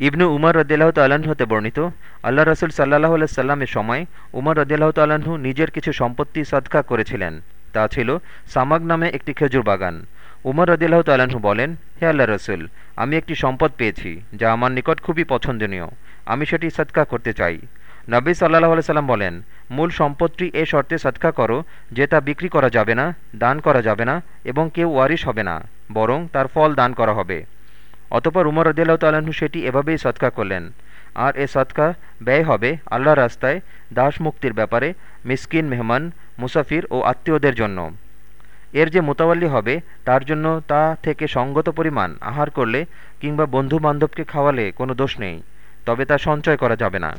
ইবনু উমর রদিল্লাহ তাল্লাহ্ন হতে বর্ণিত, আল্লাহ রসুল সাল্লাহ সাল্লামের সময় উমর রদিল্লাহ তাল্লাহ্ন নিজের কিছু সম্পত্তি সৎকা করেছিলেন। তা ছিল সামাগ নামে একটি খেজুর বাগান। উমর রদিল্লাহ তাল্লাহ্ন বলেন, হে আল্লাহ রসুল, আমি একটি সম্পদ পেয়েছি, যা আমার নিকট খুবই পছন্দনীয়। আমি সেটি সৎকা করতে চাই। নবী সাল্লাহ সাল্লাম বলেন, মূল সম্পদটি এ শর্তে সৎকা করো যে তা বিক্রি করা যাবে না, দান করা যাবে না এবং কেউ ওয়ারিশ হবে না, বরং তার ফল দান করা হবে। অতপর উমর রদিয়াল্লাহ তাল্লাহ্ন সেটি এভাবেই সৎকা করলেন। আর এ সৎকা ব্যয় হবে আল্লাহ রাস্তায় দাস মুক্তির ব্যাপারে মিসকিন, মেহমান, মুসাফির ও আত্মীয়দের জন্য। এর যে মোতাবাল্লি হবে তার জন্য তা থেকে সঙ্গত পরিমাণ আহার করলে কিংবা বন্ধু বান্ধবকে খাওয়ালে কোনো দোষ নেই, তবে তা সঞ্চয় করা যাবে না।